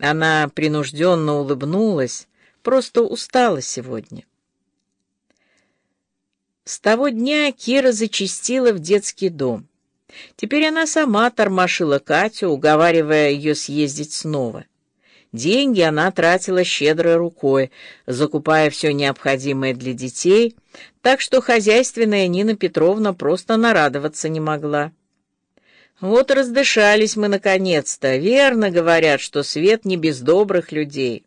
Она принужденно улыбнулась, просто устала сегодня. С того дня Кира зачастила в детский дом. Теперь она сама тормошила Катю, уговаривая ее съездить снова. Деньги она тратила щедрой рукой, закупая все необходимое для детей, так что хозяйственная Нина Петровна просто нарадоваться не могла. Вот раздышались мы наконец-то. Верно говорят, что свет не без добрых людей.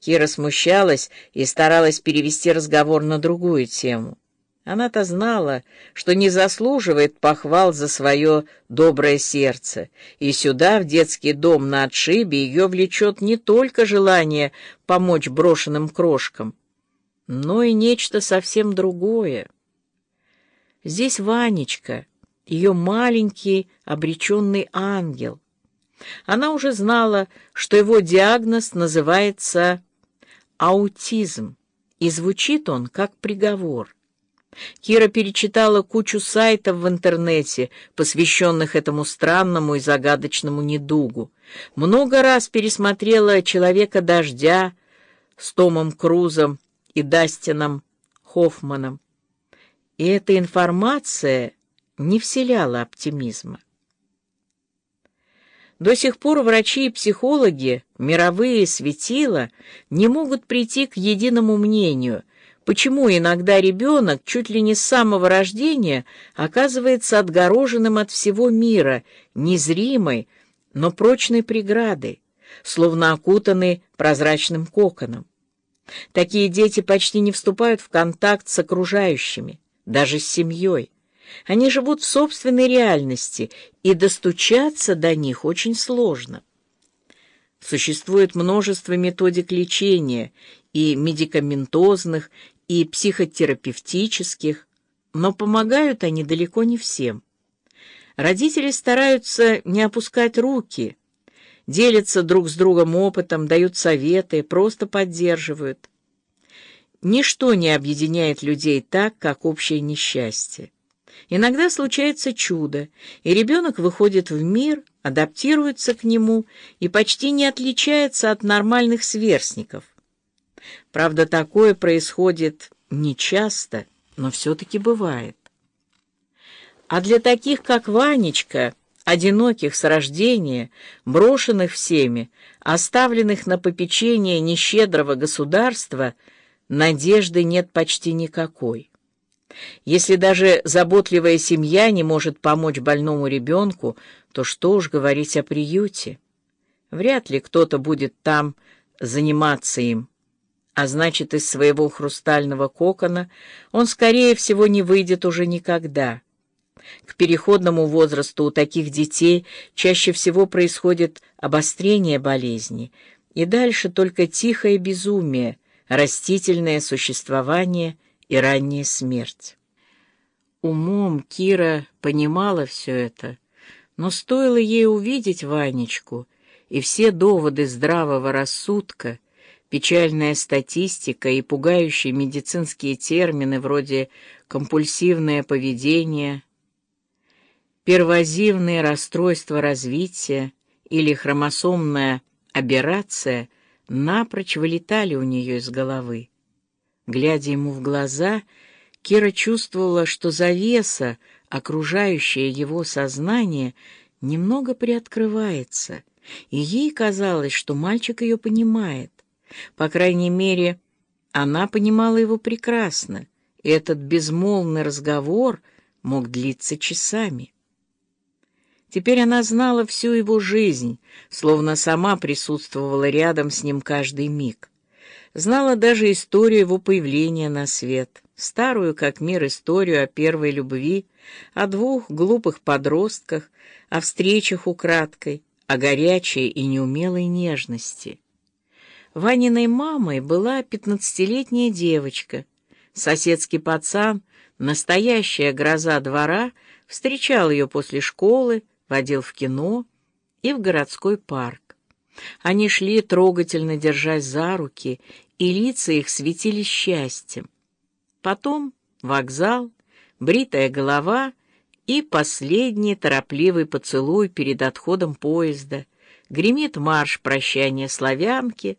Кира смущалась и старалась перевести разговор на другую тему. Она-то знала, что не заслуживает похвал за свое доброе сердце, и сюда, в детский дом на отшибе, ее влечет не только желание помочь брошенным крошкам, но и нечто совсем другое. Здесь Ванечка, ее маленький обреченный ангел. Она уже знала, что его диагноз называется аутизм, и звучит он как приговор. Кира перечитала кучу сайтов в интернете, посвященных этому странному и загадочному недугу. Много раз пересмотрела «Человека дождя» с Томом Крузом и Дастином Хоффманом. И эта информация не вселяла оптимизма. До сих пор врачи и психологи, мировые светила, не могут прийти к единому мнению – почему иногда ребенок чуть ли не с самого рождения оказывается отгороженным от всего мира, незримой, но прочной преградой, словно окутанный прозрачным коконом. Такие дети почти не вступают в контакт с окружающими, даже с семьей. Они живут в собственной реальности, и достучаться до них очень сложно. Существует множество методик лечения, и медикаментозных, и психотерапевтических, но помогают они далеко не всем. Родители стараются не опускать руки, делятся друг с другом опытом, дают советы, просто поддерживают. Ничто не объединяет людей так, как общее несчастье. Иногда случается чудо, и ребенок выходит в мир, адаптируется к нему и почти не отличается от нормальных сверстников. Правда, такое происходит нечасто, но все-таки бывает. А для таких, как Ванечка, одиноких с рождения, брошенных всеми, оставленных на попечение нещедрого государства, надежды нет почти никакой. Если даже заботливая семья не может помочь больному ребенку, то что уж говорить о приюте. Вряд ли кто-то будет там заниматься им а значит, из своего хрустального кокона он, скорее всего, не выйдет уже никогда. К переходному возрасту у таких детей чаще всего происходит обострение болезни, и дальше только тихое безумие, растительное существование и ранняя смерть. Умом Кира понимала все это, но стоило ей увидеть Ванечку, и все доводы здравого рассудка — Печальная статистика и пугающие медицинские термины вроде «компульсивное поведение», «первозивные расстройства развития» или «хромосомная аберрация» напрочь вылетали у нее из головы. Глядя ему в глаза, Кира чувствовала, что завеса, окружающая его сознание, немного приоткрывается, и ей казалось, что мальчик ее понимает. По крайней мере, она понимала его прекрасно, и этот безмолвный разговор мог длиться часами. Теперь она знала всю его жизнь, словно сама присутствовала рядом с ним каждый миг. Знала даже историю его появления на свет, старую как мир историю о первой любви, о двух глупых подростках, о встречах украдкой, о горячей и неумелой нежности. Ваниной мамой была пятнадцатилетняя девочка. Соседский пацан, настоящая гроза двора, встречал ее после школы, водил в кино и в городской парк. Они шли, трогательно держась за руки, и лица их светились счастьем. Потом вокзал, бритая голова и последний торопливый поцелуй перед отходом поезда — гремит марш прощания славянки,